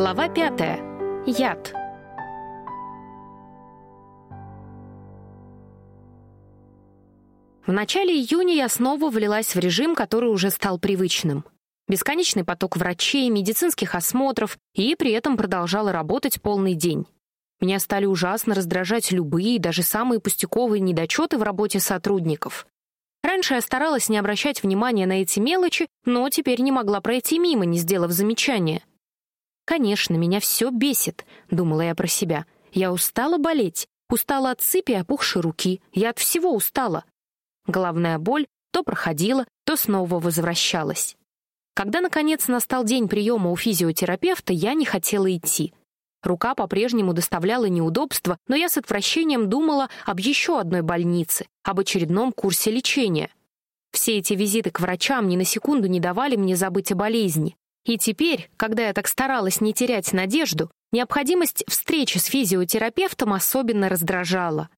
Глава пятая. Яд. В начале июня я снова влилась в режим, который уже стал привычным. Бесконечный поток врачей, медицинских осмотров, и при этом продолжала работать полный день. Меня стали ужасно раздражать любые, даже самые пустяковые недочеты в работе сотрудников. Раньше я старалась не обращать внимания на эти мелочи, но теперь не могла пройти мимо, не сделав замечания. «Конечно, меня все бесит», — думала я про себя. «Я устала болеть, устала от сыпи и опухшей руки, я от всего устала». Головная боль то проходила, то снова возвращалась. Когда, наконец, настал день приема у физиотерапевта, я не хотела идти. Рука по-прежнему доставляла неудобства, но я с отвращением думала об еще одной больнице, об очередном курсе лечения. Все эти визиты к врачам ни на секунду не давали мне забыть о болезни. И теперь, когда я так старалась не терять надежду, необходимость встречи с физиотерапевтом особенно раздражала.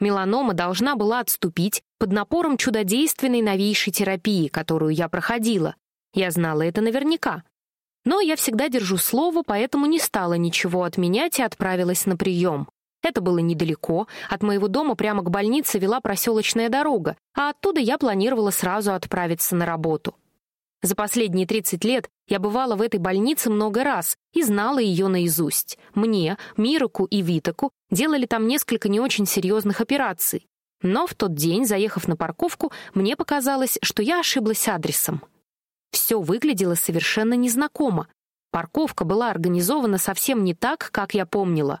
Меланома должна была отступить под напором чудодейственной новейшей терапии, которую я проходила. Я знала это наверняка. Но я всегда держу слово, поэтому не стала ничего отменять и отправилась на прием. Это было недалеко, от моего дома прямо к больнице вела проселочная дорога, а оттуда я планировала сразу отправиться на работу. За последние 30 лет я бывала в этой больнице много раз и знала ее наизусть. Мне, Мироку и Витаку делали там несколько не очень серьезных операций. Но в тот день, заехав на парковку, мне показалось, что я ошиблась адресом. Все выглядело совершенно незнакомо. Парковка была организована совсем не так, как я помнила.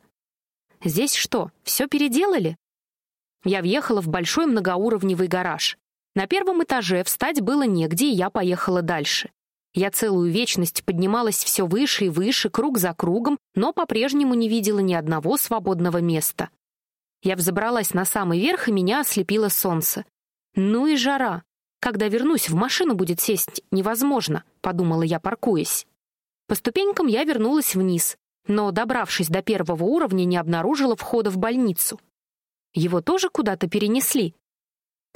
Здесь что, все переделали? Я въехала в большой многоуровневый гараж. На первом этаже встать было негде, и я поехала дальше. Я целую вечность поднималась все выше и выше, круг за кругом, но по-прежнему не видела ни одного свободного места. Я взобралась на самый верх, и меня ослепило солнце. Ну и жара. Когда вернусь, в машину будет сесть невозможно, подумала я, паркуясь. По ступенькам я вернулась вниз, но, добравшись до первого уровня, не обнаружила входа в больницу. Его тоже куда-то перенесли,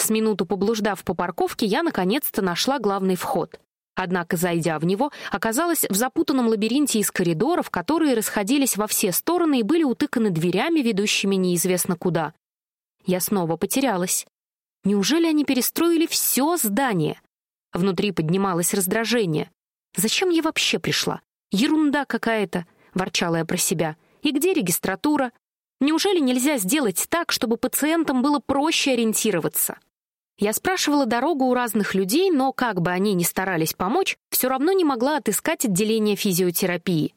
с минуту поблуждав по парковке, я наконец-то нашла главный вход. Однако, зайдя в него, оказалась в запутанном лабиринте из коридоров, которые расходились во все стороны и были утыканы дверями, ведущими неизвестно куда. Я снова потерялась. Неужели они перестроили все здание? Внутри поднималось раздражение. «Зачем я вообще пришла? Ерунда какая-то!» — ворчала я про себя. «И где регистратура? Неужели нельзя сделать так, чтобы пациентам было проще ориентироваться?» Я спрашивала дорогу у разных людей, но, как бы они ни старались помочь, все равно не могла отыскать отделение физиотерапии.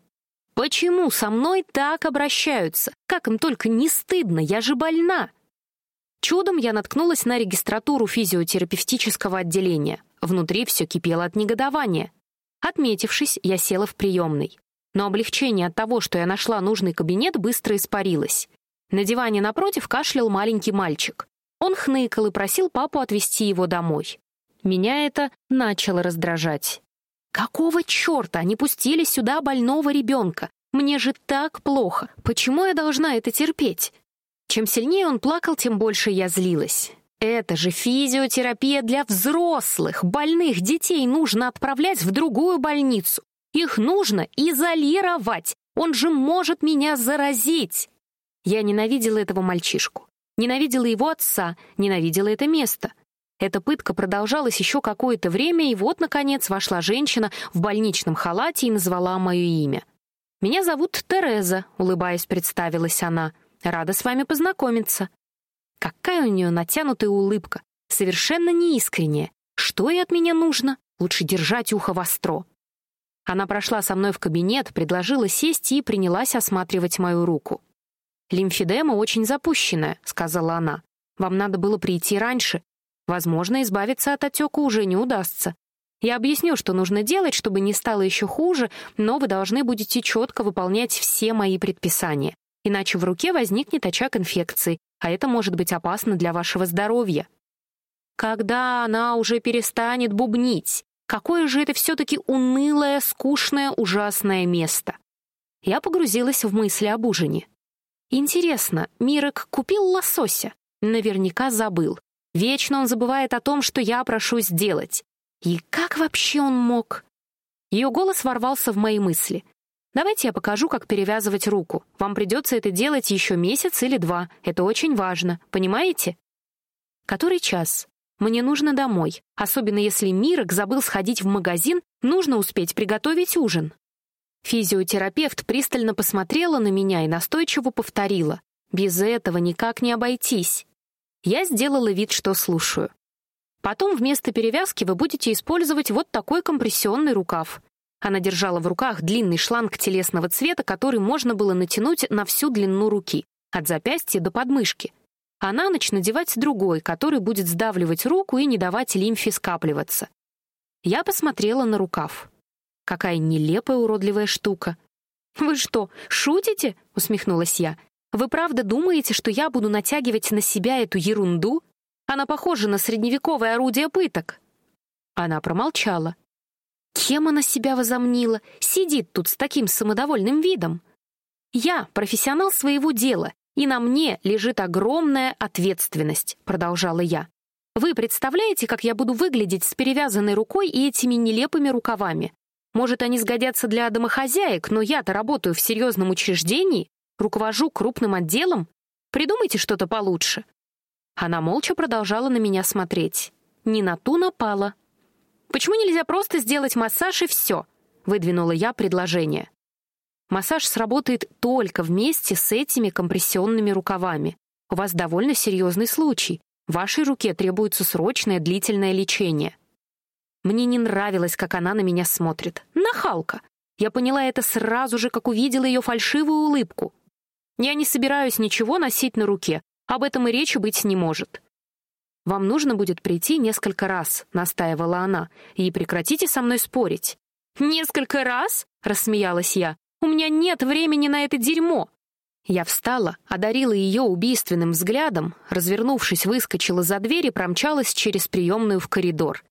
Почему со мной так обращаются? Как им только не стыдно, я же больна. Чудом я наткнулась на регистратуру физиотерапевтического отделения. Внутри все кипело от негодования. Отметившись, я села в приемной. Но облегчение от того, что я нашла нужный кабинет, быстро испарилось. На диване напротив кашлял маленький мальчик. Он хныкал и просил папу отвезти его домой. Меня это начало раздражать. Какого черта они пустили сюда больного ребенка? Мне же так плохо. Почему я должна это терпеть? Чем сильнее он плакал, тем больше я злилась. Это же физиотерапия для взрослых. Больных детей нужно отправлять в другую больницу. Их нужно изолировать. Он же может меня заразить. Я ненавидела этого мальчишку. Ненавидела его отца, ненавидела это место. Эта пытка продолжалась еще какое-то время, и вот, наконец, вошла женщина в больничном халате и назвала мое имя. «Меня зовут Тереза», — улыбаясь, представилась она. «Рада с вами познакомиться». Какая у нее натянутая улыбка, совершенно неискренняя. Что ей от меня нужно? Лучше держать ухо востро. Она прошла со мной в кабинет, предложила сесть и принялась осматривать мою руку. «Лимфедема очень запущенная», — сказала она. «Вам надо было прийти раньше. Возможно, избавиться от отека уже не удастся. Я объясню, что нужно делать, чтобы не стало еще хуже, но вы должны будете четко выполнять все мои предписания. Иначе в руке возникнет очаг инфекции, а это может быть опасно для вашего здоровья». Когда она уже перестанет бубнить? Какое же это все-таки унылое, скучное, ужасное место? Я погрузилась в мысли об ужине. Интересно, Мирок купил лосося? Наверняка забыл. Вечно он забывает о том, что я прошу сделать. И как вообще он мог? Ее голос ворвался в мои мысли. Давайте я покажу, как перевязывать руку. Вам придется это делать еще месяц или два. Это очень важно. Понимаете? Который час? Мне нужно домой. Особенно если Мирок забыл сходить в магазин, нужно успеть приготовить ужин. Физиотерапевт пристально посмотрела на меня и настойчиво повторила. Без этого никак не обойтись. Я сделала вид, что слушаю. Потом вместо перевязки вы будете использовать вот такой компрессионный рукав. Она держала в руках длинный шланг телесного цвета, который можно было натянуть на всю длину руки, от запястья до подмышки. А на ночь надевать другой, который будет сдавливать руку и не давать лимфе скапливаться. Я посмотрела на рукав. Какая нелепая уродливая штука. «Вы что, шутите?» — усмехнулась я. «Вы правда думаете, что я буду натягивать на себя эту ерунду? Она похожа на средневековое орудие пыток». Она промолчала. Кем она себя возомнила? Сидит тут с таким самодовольным видом. Я профессионал своего дела, и на мне лежит огромная ответственность, продолжала я. Вы представляете, как я буду выглядеть с перевязанной рукой и этими нелепыми рукавами? Может, они сгодятся для домохозяек, но я-то работаю в серьезном учреждении, руковожу крупным отделом. Придумайте что-то получше. Она молча продолжала на меня смотреть. Не на ту напала. «Почему нельзя просто сделать массаж и все?» — выдвинула я предложение. Массаж сработает только вместе с этими компрессионными рукавами. У вас довольно серьезный случай. Вашей руке требуется срочное длительное лечение. Мне не нравилось, как она на меня смотрит. Нахалка. Я поняла это сразу же, как увидела ее фальшивую улыбку. Я не собираюсь ничего носить на руке. Об этом и речи быть не может. «Вам нужно будет прийти несколько раз», — настаивала она, «и прекратите со мной спорить». «Несколько раз?» — рассмеялась я. «У меня нет времени на это дерьмо». Я встала, одарила ее убийственным взглядом, развернувшись, выскочила за дверь и промчалась через приемную в коридор.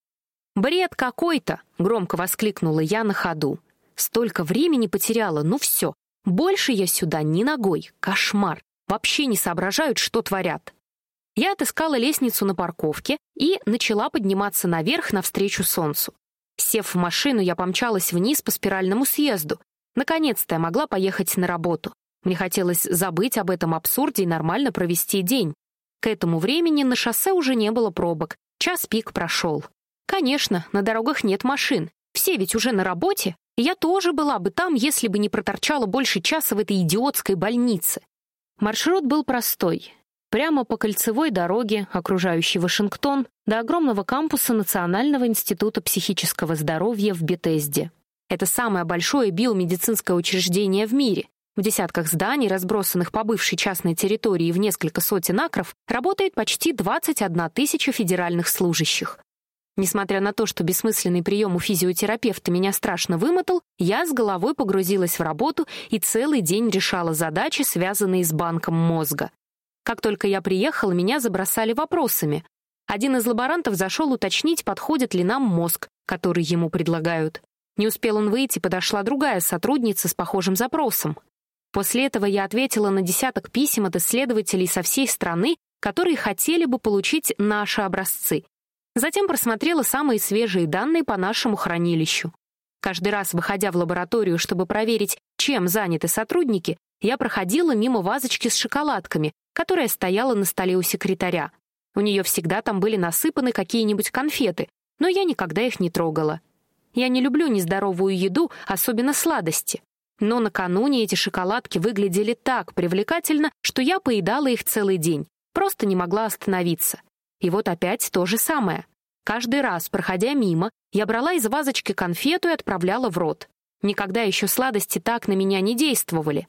«Бред какой-то!» — громко воскликнула я на ходу. «Столько времени потеряла, ну все. Больше я сюда ни ногой. Кошмар. Вообще не соображают, что творят». Я отыскала лестницу на парковке и начала подниматься наверх навстречу солнцу. Сев в машину, я помчалась вниз по спиральному съезду. Наконец-то я могла поехать на работу. Мне хотелось забыть об этом абсурде и нормально провести день. К этому времени на шоссе уже не было пробок. Час пик прошел. Конечно, на дорогах нет машин. Все ведь уже на работе. Я тоже была бы там, если бы не проторчала больше часа в этой идиотской больнице. Маршрут был простой. Прямо по кольцевой дороге, окружающей Вашингтон, до огромного кампуса Национального института психического здоровья в Бетезде. Это самое большое биомедицинское учреждение в мире. В десятках зданий, разбросанных по бывшей частной территории в несколько сотен акров, работает почти 21 тысяча федеральных служащих. Несмотря на то, что бессмысленный прием у физиотерапевта меня страшно вымотал, я с головой погрузилась в работу и целый день решала задачи, связанные с банком мозга. Как только я приехала, меня забросали вопросами. Один из лаборантов зашел уточнить, подходит ли нам мозг, который ему предлагают. Не успел он выйти, подошла другая сотрудница с похожим запросом. После этого я ответила на десяток писем от исследователей со всей страны, которые хотели бы получить наши образцы. Затем просмотрела самые свежие данные по нашему хранилищу. Каждый раз, выходя в лабораторию, чтобы проверить, чем заняты сотрудники, я проходила мимо вазочки с шоколадками, которая стояла на столе у секретаря. У нее всегда там были насыпаны какие-нибудь конфеты, но я никогда их не трогала. Я не люблю нездоровую еду, особенно сладости. Но накануне эти шоколадки выглядели так привлекательно, что я поедала их целый день, просто не могла остановиться. И вот опять то же самое. Каждый раз, проходя мимо, я брала из вазочки конфету и отправляла в рот. Никогда еще сладости так на меня не действовали.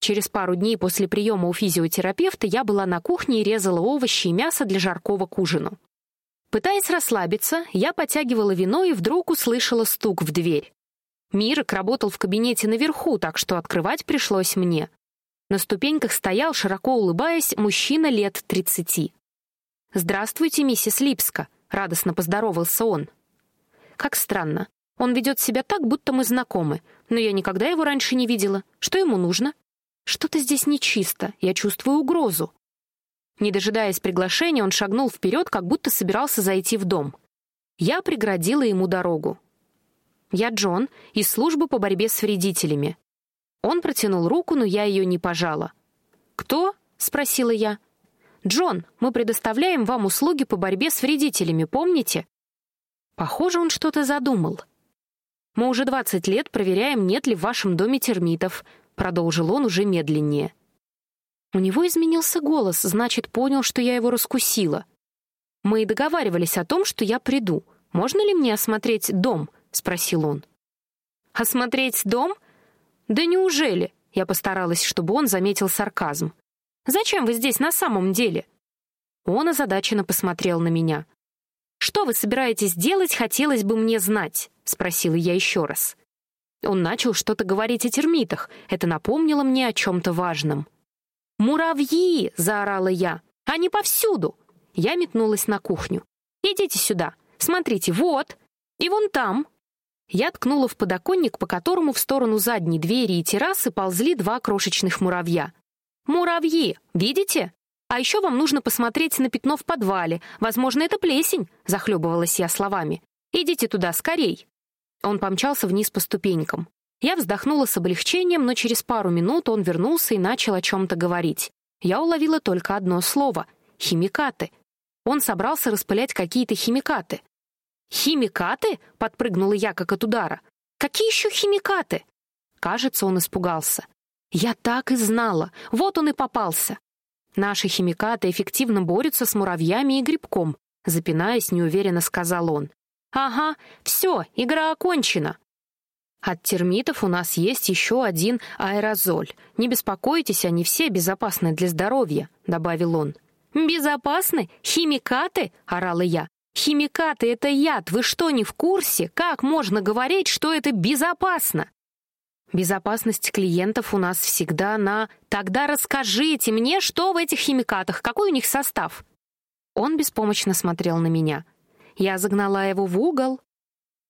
Через пару дней после приема у физиотерапевта я была на кухне и резала овощи и мясо для жаркого к ужину. Пытаясь расслабиться, я потягивала вино и вдруг услышала стук в дверь. Мирок работал в кабинете наверху, так что открывать пришлось мне. На ступеньках стоял, широко улыбаясь, мужчина лет тридцати. «Здравствуйте, миссис Липска», — радостно поздоровался он. «Как странно. Он ведет себя так, будто мы знакомы, но я никогда его раньше не видела. Что ему нужно?» Что-то здесь нечисто, я чувствую угрозу. Не дожидаясь приглашения, он шагнул вперед, как будто собирался зайти в дом. Я преградила ему дорогу. «Я Джон, из службы по борьбе с вредителями. Он протянул руку, но я ее не пожала. «Кто?» — спросила я. «Джон, мы предоставляем вам услуги по борьбе с вредителями, помните?» Похоже, он что-то задумал. «Мы уже 20 лет проверяем, нет ли в вашем доме термитов», — продолжил он уже медленнее. У него изменился голос, значит, понял, что я его раскусила. «Мы и договаривались о том, что я приду. Можно ли мне осмотреть дом?» — спросил он. «Осмотреть дом? Да неужели?» Я постаралась, чтобы он заметил сарказм. «Зачем вы здесь на самом деле?» Он озадаченно посмотрел на меня. «Что вы собираетесь делать, хотелось бы мне знать?» — спросила я еще раз. Он начал что-то говорить о термитах. Это напомнило мне о чем-то важном. «Муравьи!» — заорала я. «Они повсюду!» Я метнулась на кухню. «Идите сюда. Смотрите, вот. И вон там». Я ткнула в подоконник, по которому в сторону задней двери и террасы ползли два крошечных муравья. «Муравьи! Видите? А еще вам нужно посмотреть на пятно в подвале. Возможно, это плесень», — захлебывалась я словами. «Идите туда, скорей!» Он помчался вниз по ступенькам. Я вздохнула с облегчением, но через пару минут он вернулся и начал о чем-то говорить. Я уловила только одно слово — химикаты. Он собрался распылять какие-то химикаты. «Химикаты?» — подпрыгнула я, как от удара. «Какие еще химикаты?» Кажется, он испугался. «Я так и знала. Вот он и попался. Наши химикаты эффективно борются с муравьями и грибком», запинаясь, неуверенно сказал он. «Ага, все, игра окончена». От термитов у нас есть еще один аэрозоль. Не беспокойтесь, они все безопасны для здоровья», — добавил он. «Безопасны? Химикаты?» — орала я. «Химикаты — это яд, вы что, не в курсе? Как можно говорить, что это безопасно?» «Безопасность клиентов у нас всегда на... Тогда расскажите мне, что в этих химикатах, какой у них состав?» Он беспомощно смотрел на меня. Я загнала его в угол.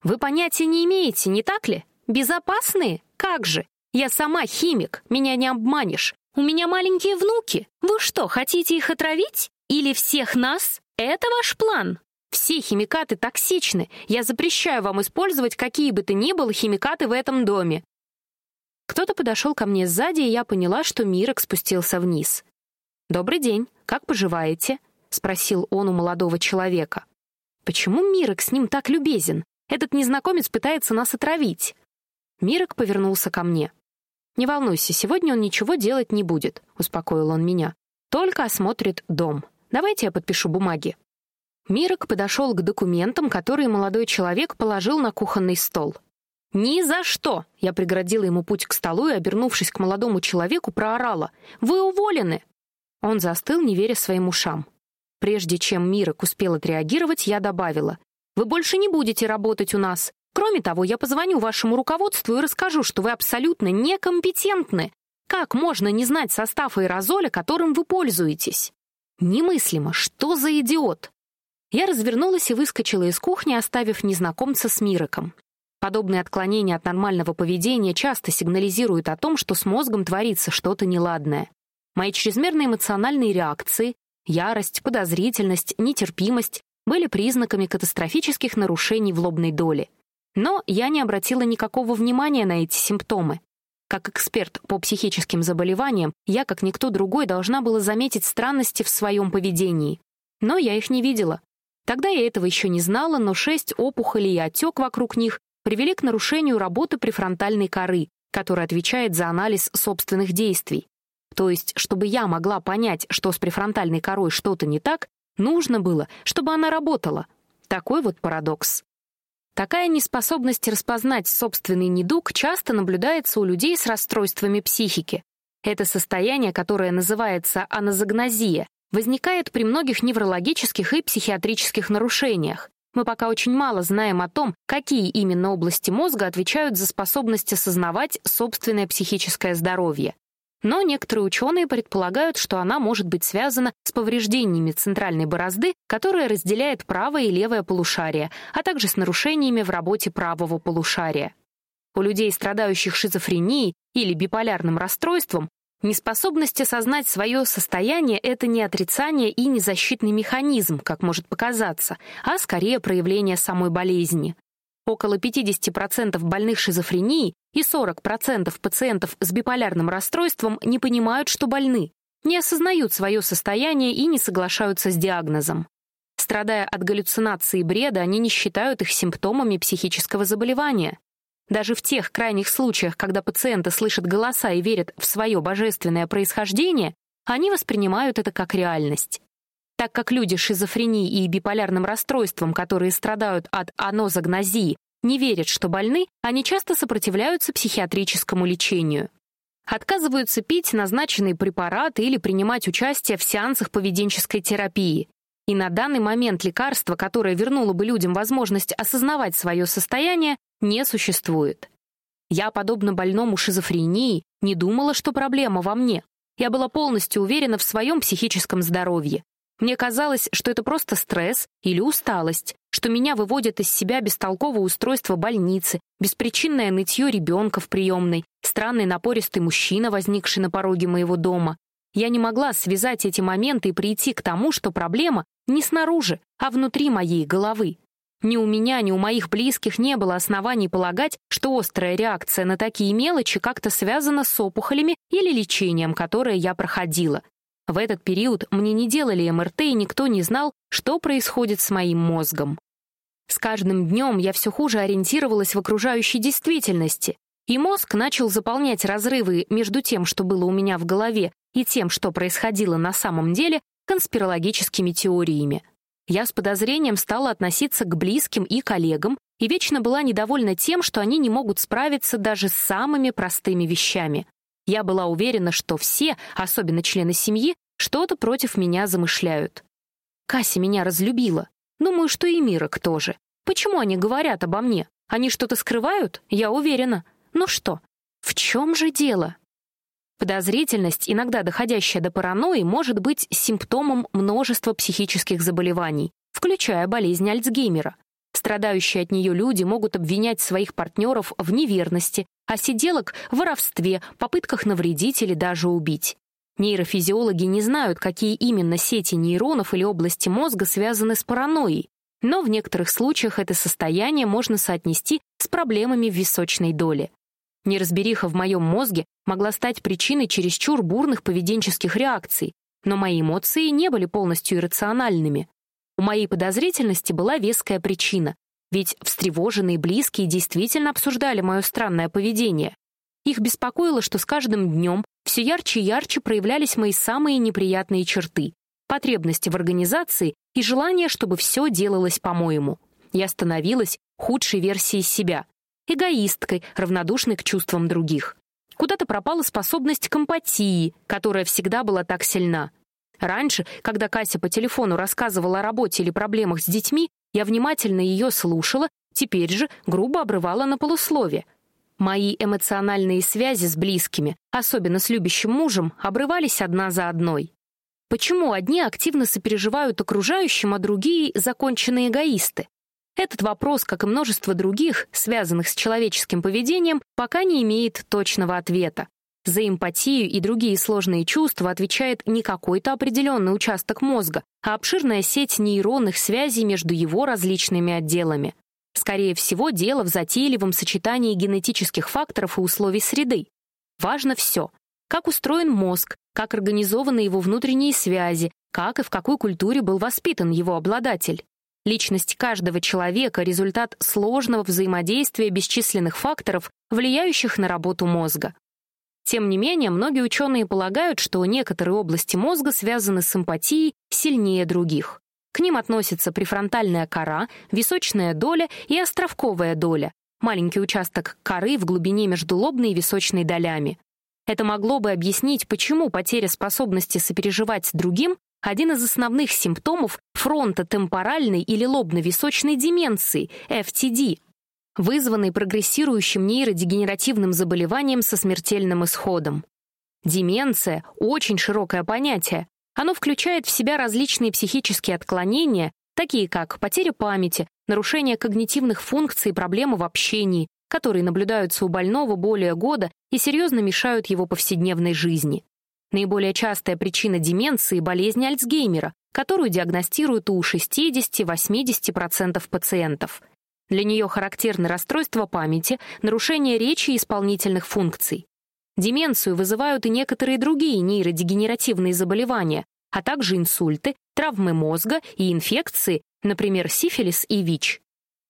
«Вы понятия не имеете, не так ли? Безопасные? Как же? Я сама химик, меня не обманешь. У меня маленькие внуки. Вы что, хотите их отравить? Или всех нас? Это ваш план?» Все химикаты токсичны. Я запрещаю вам использовать какие бы то ни было химикаты в этом доме. Кто-то подошел ко мне сзади, и я поняла, что Мирок спустился вниз. «Добрый день. Как поживаете?» — спросил он у молодого человека. «Почему Мирок с ним так любезен? Этот незнакомец пытается нас отравить». Мирок повернулся ко мне. «Не волнуйся, сегодня он ничего делать не будет», — успокоил он меня. «Только осмотрит дом. Давайте я подпишу бумаги». Мирок подошел к документам, которые молодой человек положил на кухонный стол. «Ни за что!» — я преградила ему путь к столу и, обернувшись к молодому человеку, проорала. «Вы уволены!» Он застыл, не веря своим ушам. Прежде чем Мирок успел отреагировать, я добавила. «Вы больше не будете работать у нас. Кроме того, я позвоню вашему руководству и расскажу, что вы абсолютно некомпетентны. Как можно не знать состав аэрозоля, которым вы пользуетесь?» «Немыслимо! Что за идиот!» Я развернулась и выскочила из кухни, оставив незнакомца с Мироком. Подобные отклонения от нормального поведения часто сигнализируют о том, что с мозгом творится что-то неладное. Мои чрезмерные эмоциональные реакции, ярость, подозрительность, нетерпимость были признаками катастрофических нарушений в лобной доле. Но я не обратила никакого внимания на эти симптомы. Как эксперт по психическим заболеваниям, я, как никто другой, должна была заметить странности в своем поведении. Но я их не видела. Тогда я этого еще не знала, но шесть опухолей и отек вокруг них привели к нарушению работы префронтальной коры, которая отвечает за анализ собственных действий. То есть, чтобы я могла понять, что с префронтальной корой что-то не так, нужно было, чтобы она работала. Такой вот парадокс. Такая неспособность распознать собственный недуг часто наблюдается у людей с расстройствами психики. Это состояние, которое называется аназогнозия, возникает при многих неврологических и психиатрических нарушениях. Мы пока очень мало знаем о том, какие именно области мозга отвечают за способность осознавать собственное психическое здоровье. Но некоторые ученые предполагают, что она может быть связана с повреждениями центральной борозды, которая разделяет правое и левое полушарие, а также с нарушениями в работе правого полушария. У людей, страдающих шизофренией или биполярным расстройством, Неспособность осознать свое состояние — это не отрицание и не защитный механизм, как может показаться, а скорее проявление самой болезни. Около 50% больных шизофренией и 40% пациентов с биполярным расстройством не понимают, что больны, не осознают свое состояние и не соглашаются с диагнозом. Страдая от галлюцинации и бреда, они не считают их симптомами психического заболевания. Даже в тех крайних случаях, когда пациенты слышат голоса и верят в свое божественное происхождение, они воспринимают это как реальность. Так как люди с шизофренией и биполярным расстройством, которые страдают от анозагнозии, не верят, что больны, они часто сопротивляются психиатрическому лечению. Отказываются пить назначенные препараты или принимать участие в сеансах поведенческой терапии. И на данный момент лекарство, которое вернуло бы людям возможность осознавать свое состояние, не существует. Я, подобно больному шизофрении, не думала, что проблема во мне. Я была полностью уверена в своем психическом здоровье. Мне казалось, что это просто стресс или усталость, что меня выводит из себя бестолковое устройство больницы, беспричинное нытье ребенка в приемной, странный напористый мужчина, возникший на пороге моего дома. Я не могла связать эти моменты и прийти к тому, что проблема не снаружи, а внутри моей головы. Ни у меня, ни у моих близких не было оснований полагать, что острая реакция на такие мелочи как-то связана с опухолями или лечением, которое я проходила. В этот период мне не делали МРТ, и никто не знал, что происходит с моим мозгом. С каждым днем я все хуже ориентировалась в окружающей действительности, и мозг начал заполнять разрывы между тем, что было у меня в голове, и тем, что происходило на самом деле, конспирологическими теориями. Я с подозрением стала относиться к близким и коллегам и вечно была недовольна тем, что они не могут справиться даже с самыми простыми вещами. Я была уверена, что все, особенно члены семьи, что-то против меня замышляют. Кася меня разлюбила. Думаю, что и Мирок тоже. Почему они говорят обо мне? Они что-то скрывают? Я уверена. Ну что, в чем же дело? Подозрительность, иногда доходящая до паранойи, может быть симптомом множества психических заболеваний, включая болезнь Альцгеймера. Страдающие от нее люди могут обвинять своих партнеров в неверности, а сиделок — в воровстве, попытках навредить или даже убить. Нейрофизиологи не знают, какие именно сети нейронов или области мозга связаны с паранойей, но в некоторых случаях это состояние можно соотнести с проблемами в височной доле. Неразбериха в моем мозге могла стать причиной чересчур бурных поведенческих реакций, но мои эмоции не были полностью иррациональными. У моей подозрительности была веская причина, ведь встревоженные близкие действительно обсуждали мое странное поведение. Их беспокоило, что с каждым днем все ярче и ярче проявлялись мои самые неприятные черты — потребности в организации и желание, чтобы все делалось по-моему. Я становилась худшей версией себя, эгоисткой, равнодушной к чувствам других. Куда-то пропала способность к эмпатии, которая всегда была так сильна. Раньше, когда Кася по телефону рассказывала о работе или проблемах с детьми, я внимательно ее слушала, теперь же грубо обрывала на полуслове. Мои эмоциональные связи с близкими, особенно с любящим мужем, обрывались одна за одной. Почему одни активно сопереживают окружающим, а другие — законченные эгоисты? Этот вопрос, как и множество других, связанных с человеческим поведением, пока не имеет точного ответа. За эмпатию и другие сложные чувства отвечает не какой-то определенный участок мозга, а обширная сеть нейронных связей между его различными отделами. Скорее всего, дело в затейливом сочетании генетических факторов и условий среды. Важно все. Как устроен мозг, как организованы его внутренние связи, как и в какой культуре был воспитан его обладатель. Личность каждого человека — результат сложного взаимодействия бесчисленных факторов, влияющих на работу мозга. Тем не менее, многие ученые полагают, что некоторые области мозга связаны с эмпатией сильнее других. К ним относятся префронтальная кора, височная доля и островковая доля, маленький участок коры в глубине между лобной и височной долями. Это могло бы объяснить, почему потеря способности сопереживать другим один из основных симптомов фронтотемпоральной или лобно-височной деменции, FTD, вызванной прогрессирующим нейродегенеративным заболеванием со смертельным исходом. Деменция — очень широкое понятие. Оно включает в себя различные психические отклонения, такие как потеря памяти, нарушение когнитивных функций и проблемы в общении, которые наблюдаются у больного более года и серьезно мешают его повседневной жизни. Наиболее частая причина деменции — болезнь Альцгеймера, которую диагностируют у 60-80% пациентов. Для нее характерны расстройство памяти, нарушение речи и исполнительных функций. Деменцию вызывают и некоторые другие нейродегенеративные заболевания, а также инсульты, травмы мозга и инфекции, например, сифилис и ВИЧ.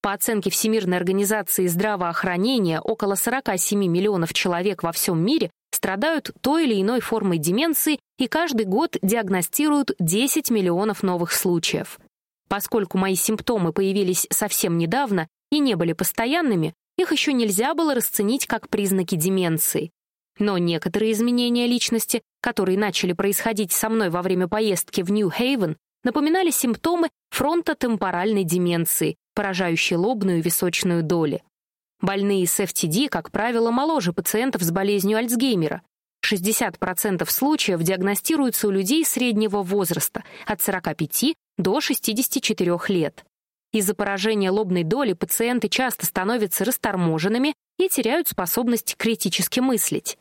По оценке Всемирной организации здравоохранения, около 47 миллионов человек во всем мире страдают той или иной формой деменции и каждый год диагностируют 10 миллионов новых случаев. Поскольку мои симптомы появились совсем недавно и не были постоянными, их еще нельзя было расценить как признаки деменции. Но некоторые изменения личности, которые начали происходить со мной во время поездки в Нью-Хейвен, напоминали симптомы фронтотемпоральной деменции, поражающей лобную и височную доли. Больные с FTD, как правило, моложе пациентов с болезнью Альцгеймера. 60% случаев диагностируются у людей среднего возраста, от 45 до 64 лет. Из-за поражения лобной доли пациенты часто становятся расторможенными и теряют способность критически мыслить.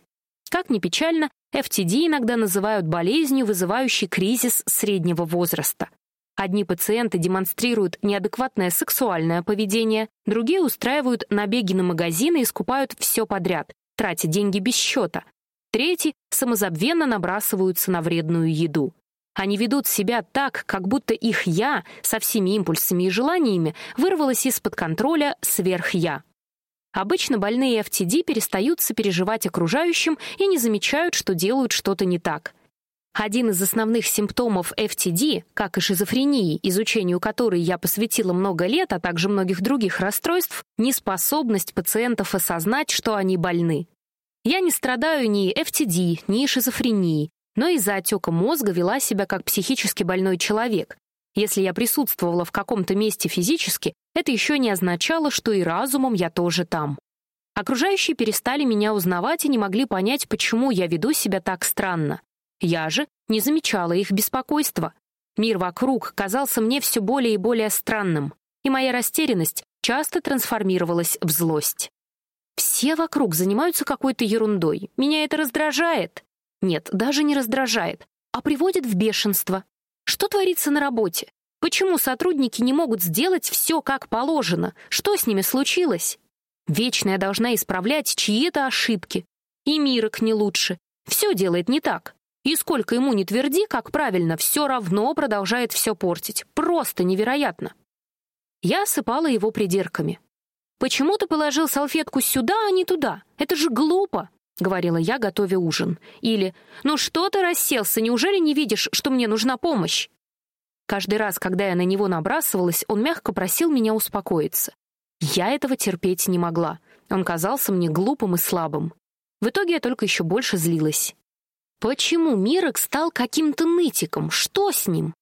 Как ни печально, FTD иногда называют болезнью, вызывающей кризис среднего возраста. Одни пациенты демонстрируют неадекватное сексуальное поведение, другие устраивают набеги на магазины и скупают все подряд, тратя деньги без счета. Третьи самозабвенно набрасываются на вредную еду. Они ведут себя так, как будто их «я» со всеми импульсами и желаниями вырвалось из-под контроля сверх-я. Обычно больные FTD перестают сопереживать окружающим и не замечают, что делают что-то не так. Один из основных симптомов FTD, как и шизофрении, изучению которой я посвятила много лет, а также многих других расстройств, неспособность пациентов осознать, что они больны. Я не страдаю ни FTD, ни шизофренией, но из-за отека мозга вела себя как психически больной человек. Если я присутствовала в каком-то месте физически, это еще не означало, что и разумом я тоже там. Окружающие перестали меня узнавать и не могли понять, почему я веду себя так странно. Я же не замечала их беспокойства. Мир вокруг казался мне все более и более странным, и моя растерянность часто трансформировалась в злость. Все вокруг занимаются какой-то ерундой. Меня это раздражает. Нет, даже не раздражает, а приводит в бешенство. Что творится на работе? Почему сотрудники не могут сделать все как положено? Что с ними случилось? Вечно я должна исправлять чьи-то ошибки. И Мирок не лучше. Все делает не так. И сколько ему не тверди, как правильно, все равно продолжает все портить. Просто невероятно. Я осыпала его придирками. «Почему ты положил салфетку сюда, а не туда? Это же глупо!» — говорила я, готовя ужин. Или «Ну что ты расселся? Неужели не видишь, что мне нужна помощь?» Каждый раз, когда я на него набрасывалась, он мягко просил меня успокоиться. Я этого терпеть не могла. Он казался мне глупым и слабым. В итоге я только еще больше злилась. Почему Мирок стал каким-то нытиком? Что с ним?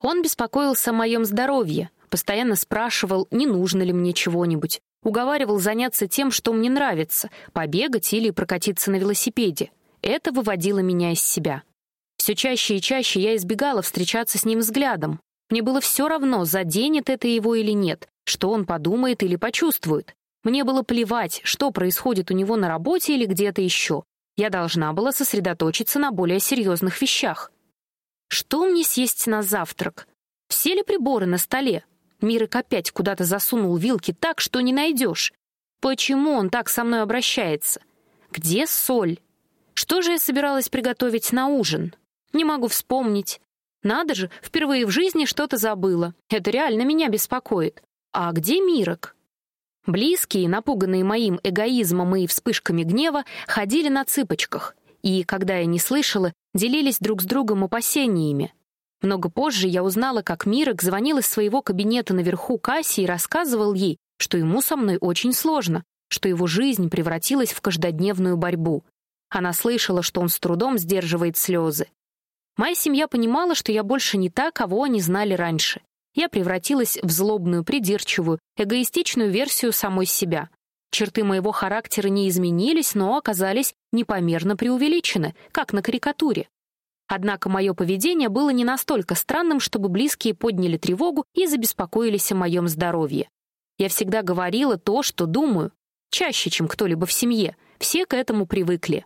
Он беспокоился о моем здоровье, постоянно спрашивал, не нужно ли мне чего-нибудь, уговаривал заняться тем, что мне нравится, побегать или прокатиться на велосипеде. Это выводило меня из себя. Все чаще и чаще я избегала встречаться с ним взглядом. Мне было все равно, заденет это его или нет, что он подумает или почувствует. Мне было плевать, что происходит у него на работе или где-то еще. Я должна была сосредоточиться на более серьезных вещах. Что мне съесть на завтрак? Все ли приборы на столе? Мирок опять куда-то засунул вилки так, что не найдешь. Почему он так со мной обращается? Где соль? Что же я собиралась приготовить на ужин? Не могу вспомнить. Надо же, впервые в жизни что-то забыла. Это реально меня беспокоит. А где Мирок? Близкие, напуганные моим эгоизмом и вспышками гнева, ходили на цыпочках, и, когда я не слышала, делились друг с другом опасениями. Много позже я узнала, как Мирок звонил из своего кабинета наверху Касси и рассказывал ей, что ему со мной очень сложно, что его жизнь превратилась в каждодневную борьбу. Она слышала, что он с трудом сдерживает слезы. Моя семья понимала, что я больше не та, кого они знали раньше. Я превратилась в злобную, придирчивую, эгоистичную версию самой себя. Черты моего характера не изменились, но оказались непомерно преувеличены, как на карикатуре. Однако мое поведение было не настолько странным, чтобы близкие подняли тревогу и забеспокоились о моем здоровье. Я всегда говорила то, что думаю, чаще, чем кто-либо в семье. Все к этому привыкли.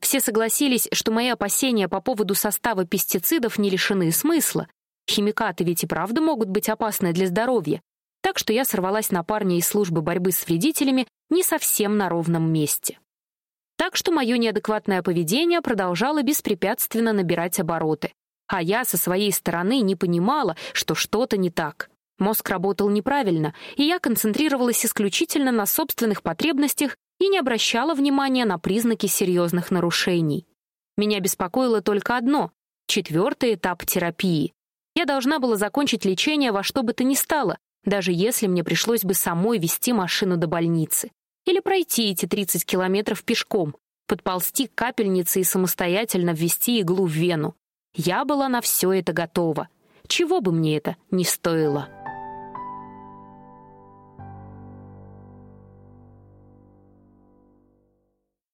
Все согласились, что мои опасения по поводу состава пестицидов не лишены смысла. Химикаты ведь и правда могут быть опасны для здоровья. Так что я сорвалась на парня из службы борьбы с вредителями не совсем на ровном месте. Так что мое неадекватное поведение продолжало беспрепятственно набирать обороты, а я со своей стороны не понимала, что что-то не так. Мозг работал неправильно, и я концентрировалась исключительно на собственных потребностях и не обращала внимания на признаки серьезных нарушений. Меня беспокоило только одно — четвертый этап терапии. Я должна была закончить лечение во что бы то ни стало, даже если мне пришлось бы самой вести машину до больницы. Или пройти эти 30 километров пешком, подползти к капельнице и самостоятельно ввести иглу в вену. Я была на все это готова. Чего бы мне это ни стоило.